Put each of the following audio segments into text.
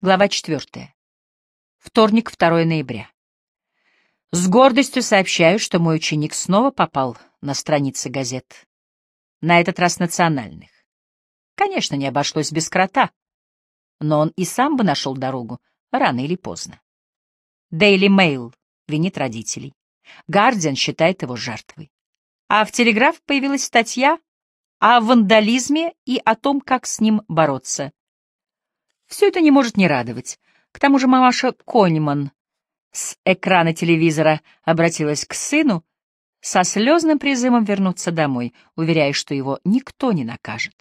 Глава 4. Вторник, 2 ноября. С гордостью сообщаю, что мой ученик снова попал на страницы газет. На этот раз национальных. Конечно, не обошлось без крота, но он и сам бы нашел дорогу, рано или поздно. Daily Mail винит родителей. Guardian считает его жертвой. А в Телеграф появилась статья о вандализме и о том, как с ним бороться. Все это не может не радовать. К тому же мамаша Коньман с экрана телевизора обратилась к сыну со слезным призывом вернуться домой, уверяя, что его никто не накажет.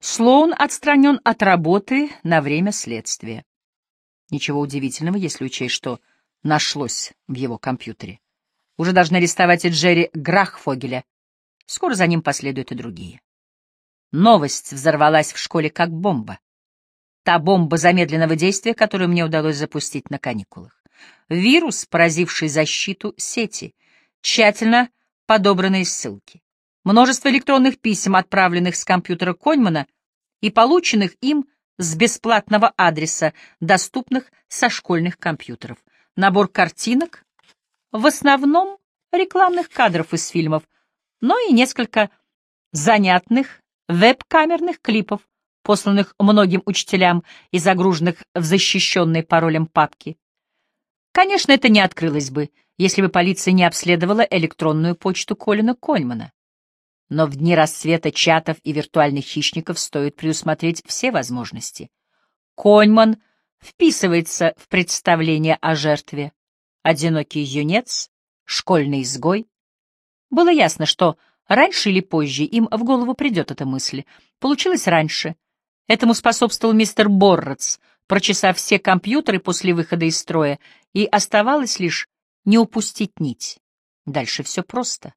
Слоун отстранен от работы на время следствия. Ничего удивительного, если учесть, что нашлось в его компьютере. Уже должны арестовать и Джерри Грахфогеля. Скоро за ним последуют и другие. Новость взорвалась в школе как бомба та бомба замедленного действия, которую мне удалось запустить на каникулах. Вирус, поразивший защиту сети, тщательно подобранные ссылки, множество электронных писем, отправленных с компьютера Коньмана и полученных им с бесплатного адреса, доступных со школьных компьютеров, набор картинок, в основном рекламных кадров из фильмов, но и несколько занятных веб-камерных клипов, посланных многим учителям и загруженных в защищенные паролем папки. Конечно, это не открылось бы, если бы полиция не обследовала электронную почту Колина Кольмана. Но в дни рассвета чатов и виртуальных хищников стоит предусмотреть все возможности. Коньман вписывается в представление о жертве. Одинокий юнец, школьный изгой. Было ясно, что раньше или позже им в голову придет эта мысль. Получилось раньше — Этому способствовал мистер Борроц, прочесав все компьютеры после выхода из строя, и оставалось лишь не упустить нить. Дальше все просто.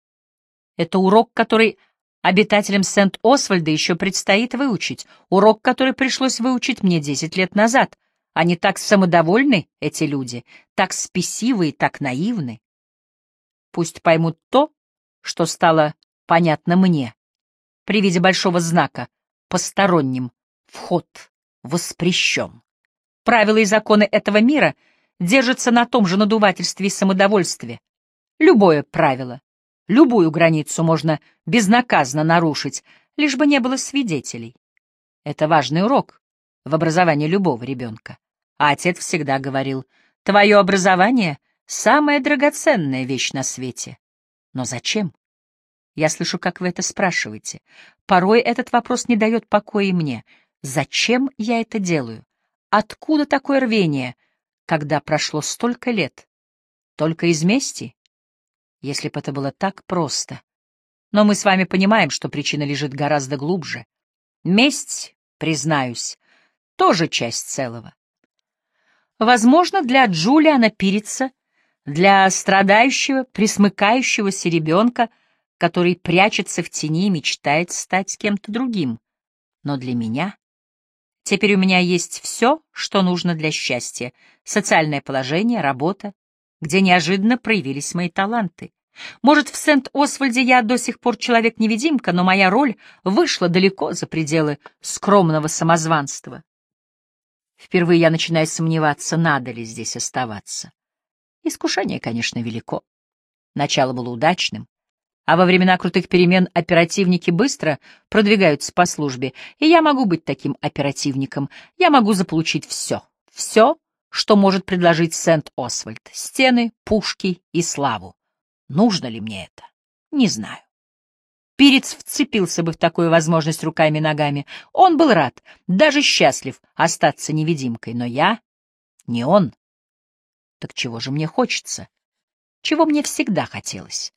Это урок, который обитателям Сент-Освальда еще предстоит выучить, урок, который пришлось выучить мне десять лет назад. Они так самодовольны, эти люди, так спесивы и так наивны. Пусть поймут то, что стало понятно мне при виде большого знака «посторонним» Вход воспрещен. Правила и законы этого мира держатся на том же надувательстве и самодовольстве. Любое правило, любую границу можно безнаказанно нарушить, лишь бы не было свидетелей. Это важный урок в образовании любого ребенка. А отец всегда говорил, твое образование — самая драгоценная вещь на свете. Но зачем? Я слышу, как вы это спрашиваете. Порой этот вопрос не дает покоя и мне. Зачем я это делаю? Откуда такое рвение, когда прошло столько лет? Только из мести? Если бы это было так просто. Но мы с вами понимаем, что причина лежит гораздо глубже. Месть, признаюсь, тоже часть целого. Возможно, для Джулиана Пирица, для страдающего, присмыкающегося ребенка, который прячется в тени и мечтает стать кем-то другим. Но для меня Теперь у меня есть все, что нужно для счастья. Социальное положение, работа, где неожиданно проявились мои таланты. Может, в Сент-Освальде я до сих пор человек-невидимка, но моя роль вышла далеко за пределы скромного самозванства. Впервые я начинаю сомневаться, надо ли здесь оставаться. Искушение, конечно, велико. Начало было удачным а во времена крутых перемен оперативники быстро продвигаются по службе, и я могу быть таким оперативником. Я могу заполучить все, все, что может предложить Сент-Освальд, стены, пушки и славу. Нужно ли мне это? Не знаю. Пирец вцепился бы в такую возможность руками и ногами. Он был рад, даже счастлив остаться невидимкой, но я не он. Так чего же мне хочется? Чего мне всегда хотелось?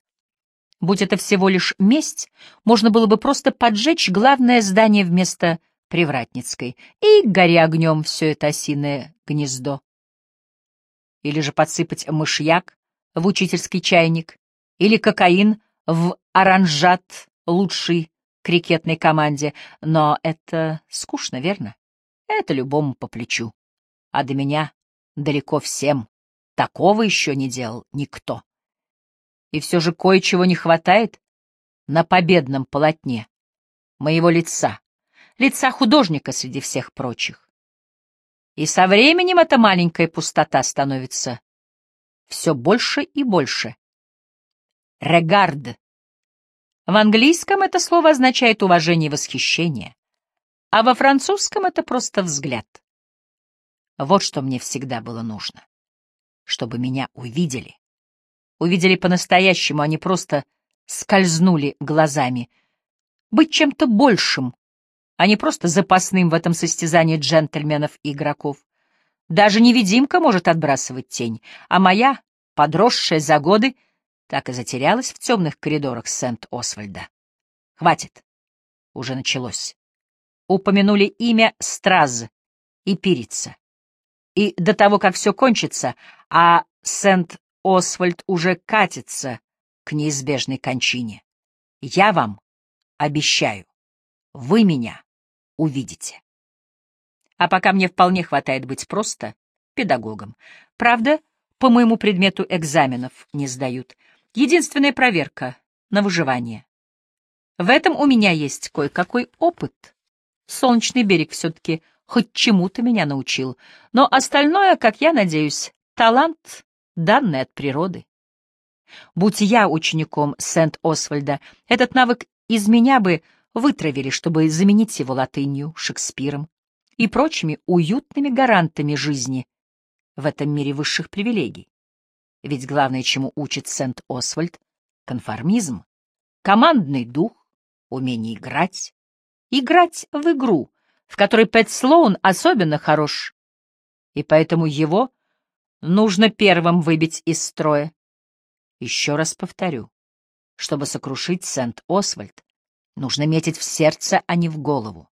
Будь это всего лишь месть, можно было бы просто поджечь главное здание вместо Привратницкой и, горя огнем, все это осиное гнездо. Или же подсыпать мышьяк в учительский чайник, или кокаин в оранжат лучшей крикетной команде, но это скучно, верно? Это любому по плечу. А до меня далеко всем. Такого еще не делал никто. И все же кое-чего не хватает на победном полотне моего лица, лица художника среди всех прочих. И со временем эта маленькая пустота становится все больше и больше. Регард. В английском это слово означает уважение и восхищение, а во французском это просто взгляд. Вот что мне всегда было нужно. Чтобы меня увидели. Увидели по-настоящему, а не просто скользнули глазами. Быть чем-то большим, а не просто запасным в этом состязании джентльменов и игроков. Даже невидимка может отбрасывать тень, а моя, подросшая за годы, так и затерялась в темных коридорах Сент-Освальда. Хватит. Уже началось. Упомянули имя Страз и Пирица. И до того, как все кончится, а Сент-Освальд уже катится к неизбежной кончине. Я вам обещаю, вы меня увидите. А пока мне вполне хватает быть просто педагогом. Правда, по моему предмету экзаменов не сдают. Единственная проверка на выживание. В этом у меня есть кое-какой опыт. Солнечный берег все-таки хоть чему-то меня научил, но остальное, как я надеюсь, талант, данный от природы. Будь я учеником Сент-Освальда, этот навык из меня бы вытравили, чтобы заменить его латынью, Шекспиром и прочими уютными гарантами жизни в этом мире высших привилегий. Ведь главное, чему учит Сент-Освальд — конформизм, командный дух, умение играть, играть в игру, в которой Пэт Слоун особенно хорош, и поэтому его нужно первым выбить из строя. Еще раз повторю, чтобы сокрушить Сент-Освальд, Нужно метить в сердце, а не в голову.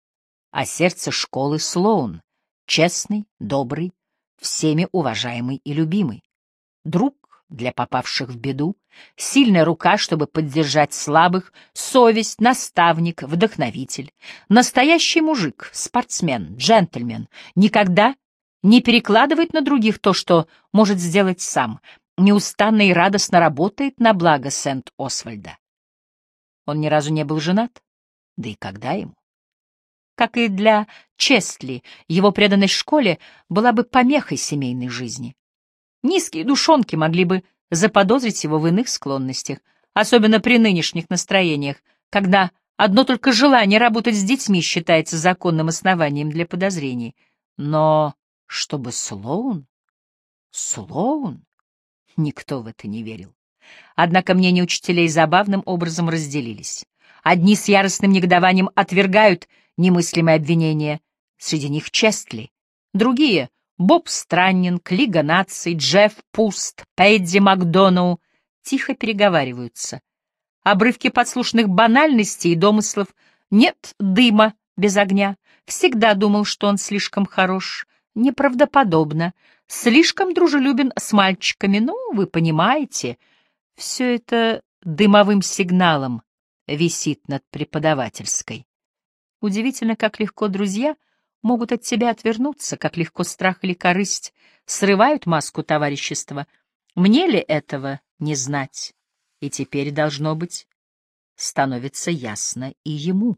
А сердце школы Слоун, честный, добрый, всеми уважаемый и любимый. Друг для попавших в беду, сильная рука, чтобы поддержать слабых, совесть, наставник, вдохновитель, настоящий мужик, спортсмен, джентльмен, никогда не перекладывает на других то, что может сделать сам, неустанно и радостно работает на благо Сент-Освальда. Он ни разу не был женат, да и когда ему? Как и для Честли, его преданность школе была бы помехой семейной жизни. Низкие душонки могли бы заподозрить его в иных склонностях, особенно при нынешних настроениях, когда одно только желание работать с детьми считается законным основанием для подозрений. Но чтобы Слоун? Слоун? Никто в это не верил. Однако мнения учителей забавным образом разделились. Одни с яростным негодованием отвергают немыслимые обвинения, среди них Честли. Другие — Боб Страннинг, Лига наций, Джефф Пуст, Пэдди Макдоноу — тихо переговариваются. Обрывки подслушанных банальностей и домыслов «нет дыма без огня», всегда думал, что он слишком хорош, неправдоподобно, слишком дружелюбен с мальчиками, ну, вы понимаете — все это дымовым сигналом висит над преподавательской. Удивительно, как легко друзья могут от тебя отвернуться, как легко страх или корысть срывают маску товарищества. Мне ли этого не знать? И теперь, должно быть, становится ясно и ему.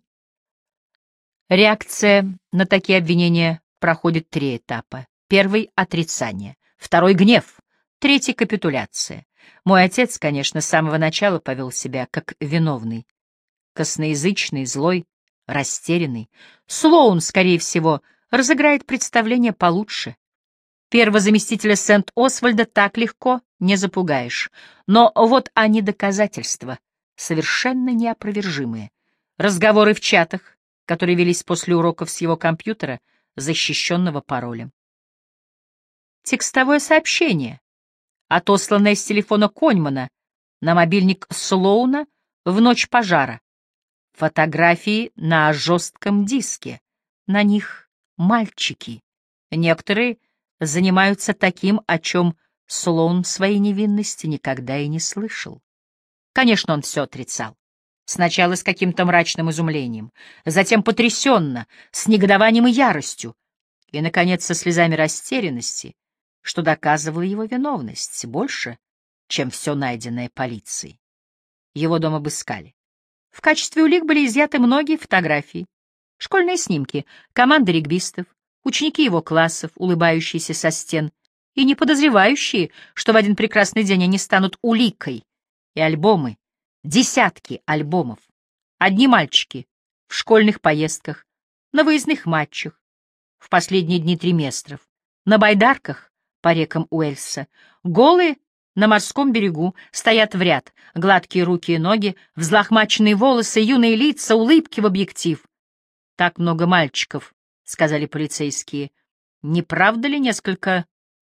Реакция на такие обвинения проходит три этапа. Первый — отрицание, второй — гнев, третий — капитуляция. Мой отец, конечно, с самого начала повел себя как виновный. Косноязычный, злой, растерянный. Слоун, скорее всего, разыграет представление получше. Первого заместителя Сент-Освальда так легко не запугаешь. Но вот они доказательства, совершенно неопровержимые. Разговоры в чатах, которые велись после уроков с его компьютера, защищенного паролем. Текстовое сообщение, отосланная с телефона Коньмана на мобильник Слоуна в ночь пожара. Фотографии на жестком диске. На них мальчики. Некоторые занимаются таким, о чем Слоун своей невинности никогда и не слышал. Конечно, он все отрицал. Сначала с каким-то мрачным изумлением, затем потрясенно, с негодованием и яростью, и, наконец, со слезами растерянности, что доказывало его виновность больше, чем все найденное полицией. Его дом обыскали. В качестве улик были изъяты многие фотографии, школьные снимки, команды регбистов, ученики его классов, улыбающиеся со стен, и не подозревающие, что в один прекрасный день они станут уликой, и альбомы, десятки альбомов, одни мальчики в школьных поездках, на выездных матчах, в последние дни триместров, на байдарках по рекам Уэльса, голые на морском берегу, стоят в ряд, гладкие руки и ноги, взлохмаченные волосы, юные лица, улыбки в объектив. Так много мальчиков, — сказали полицейские. Не правда ли несколько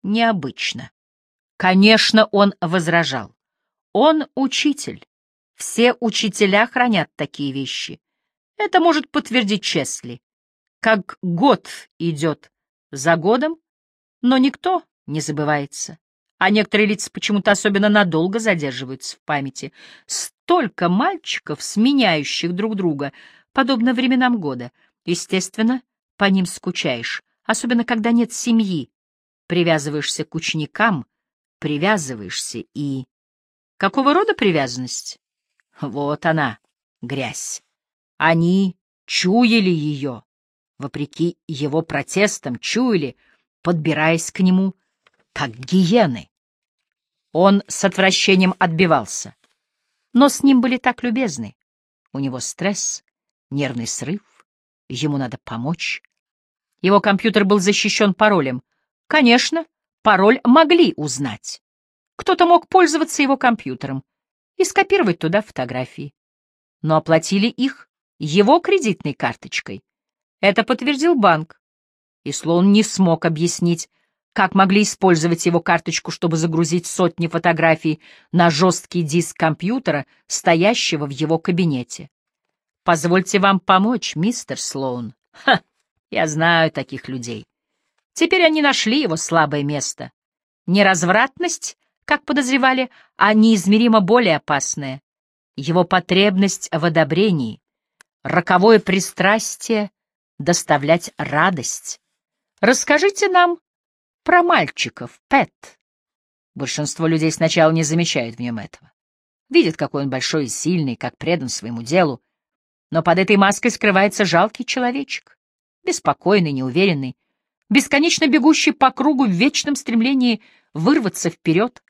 необычно? Конечно, он возражал. Он учитель. Все учителя хранят такие вещи. Это может подтвердить Чесли. Как год идет за годом, но никто не забывается. А некоторые лица почему-то особенно надолго задерживаются в памяти. Столько мальчиков, сменяющих друг друга, подобно временам года. Естественно, по ним скучаешь, особенно когда нет семьи. Привязываешься к ученикам, привязываешься и... Какого рода привязанность? Вот она, грязь. Они чуяли ее, вопреки его протестам, чуяли, подбираясь к нему, как гиены. Он с отвращением отбивался, но с ним были так любезны. У него стресс, нервный срыв, ему надо помочь. Его компьютер был защищен паролем. Конечно, пароль могли узнать. Кто-то мог пользоваться его компьютером и скопировать туда фотографии. Но оплатили их его кредитной карточкой. Это подтвердил банк. И Слоун не смог объяснить, как могли использовать его карточку, чтобы загрузить сотни фотографий на жесткий диск компьютера, стоящего в его кабинете. «Позвольте вам помочь, мистер Слоун». Ха, я знаю таких людей. Теперь они нашли его слабое место. Неразвратность как подозревали, а неизмеримо более опасное. Его потребность в одобрении, роковое пристрастие доставлять радость. Расскажите нам про мальчиков, Пэт. Большинство людей сначала не замечают в нем этого. Видят, какой он большой и сильный, как предан своему делу. Но под этой маской скрывается жалкий человечек, беспокойный, неуверенный, бесконечно бегущий по кругу в вечном стремлении вырваться вперед,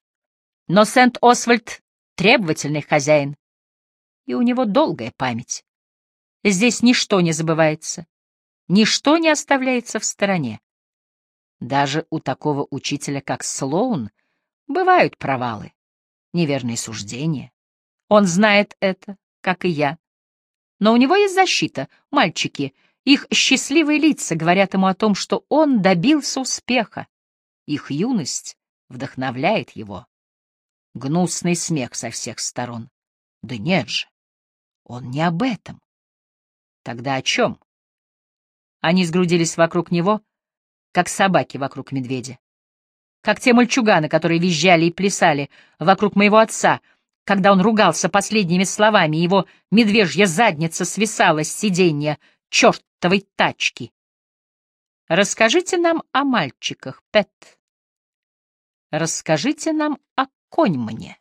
но Сент-Освальд — требовательный хозяин, и у него долгая память. Здесь ничто не забывается, ничто не оставляется в стороне. Даже у такого учителя, как Слоун, бывают провалы, неверные суждения. Он знает это, как и я. Но у него есть защита, мальчики, их счастливые лица говорят ему о том, что он добился успеха. Их юность вдохновляет его. Гнусный смех со всех сторон. Да нет же, он не об этом. Тогда о чем? Они сгрудились вокруг него, как собаки вокруг медведя. Как те мальчуганы, которые визжали и плясали вокруг моего отца, когда он ругался последними словами, его медвежья задница свисала с сиденья чертовой тачки. Расскажите нам о мальчиках, Пэт. Расскажите нам о конь мне.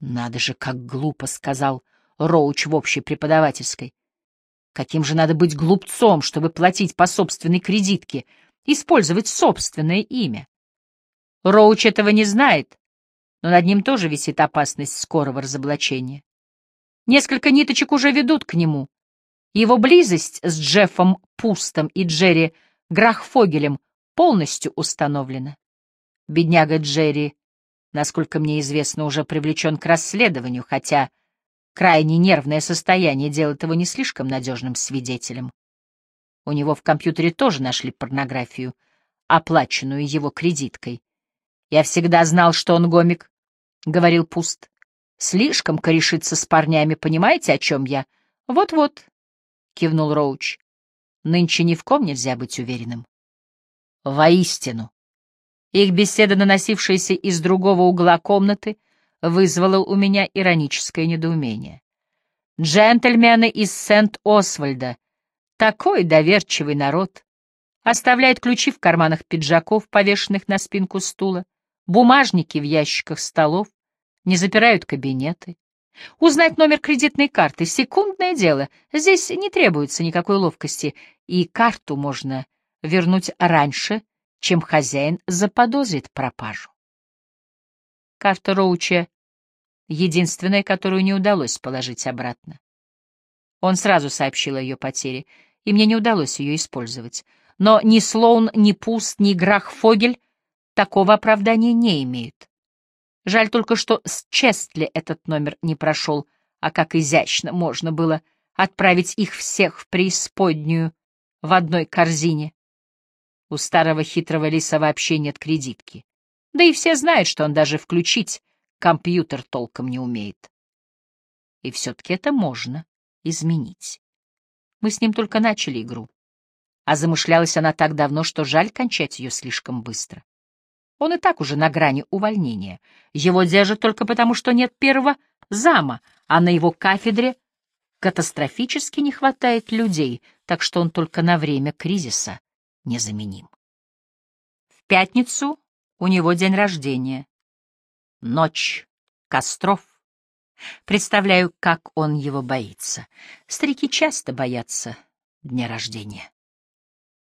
Надо же, как глупо, — сказал Роуч в общей преподавательской. Каким же надо быть глупцом, чтобы платить по собственной кредитке, использовать собственное имя? Роуч этого не знает, но над ним тоже висит опасность скорого разоблачения. Несколько ниточек уже ведут к нему. Его близость с Джеффом Пустом и Джерри Грахфогелем полностью установлена. Бедняга Джерри насколько мне известно, уже привлечен к расследованию, хотя крайне нервное состояние делает его не слишком надежным свидетелем. У него в компьютере тоже нашли порнографию, оплаченную его кредиткой. «Я всегда знал, что он гомик», — говорил Пуст. «Слишком корешится с парнями, понимаете, о чем я?» «Вот-вот», — кивнул Роуч. «Нынче ни в ком нельзя быть уверенным». «Воистину», их беседа, наносившаяся из другого угла комнаты, вызвала у меня ироническое недоумение. Джентльмены из Сент-Освальда, такой доверчивый народ, оставляют ключи в карманах пиджаков, повешенных на спинку стула, бумажники в ящиках столов, не запирают кабинеты. Узнать номер кредитной карты — секундное дело, здесь не требуется никакой ловкости, и карту можно вернуть раньше, чем хозяин заподозрит пропажу. Карта Роуча — единственная, которую не удалось положить обратно. Он сразу сообщил о ее потере, и мне не удалось ее использовать. Но ни Слоун, ни Пуст, ни Грах Фогель такого оправдания не имеют. Жаль только, что с Честли этот номер не прошел, а как изящно можно было отправить их всех в преисподнюю в одной корзине. У старого хитрого лиса вообще нет кредитки. Да и все знают, что он даже включить компьютер толком не умеет. И все-таки это можно изменить. Мы с ним только начали игру. А замышлялась она так давно, что жаль кончать ее слишком быстро. Он и так уже на грани увольнения. Его держат только потому, что нет первого зама, а на его кафедре катастрофически не хватает людей, так что он только на время кризиса незаменим. В пятницу у него день рождения. Ночь костров. Представляю, как он его боится. Старики часто боятся дня рождения.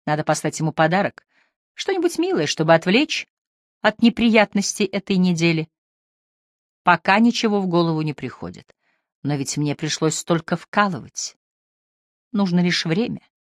Надо послать ему подарок, что-нибудь милое, чтобы отвлечь от неприятностей этой недели. Пока ничего в голову не приходит. Но ведь мне пришлось столько вкалывать. Нужно лишь время.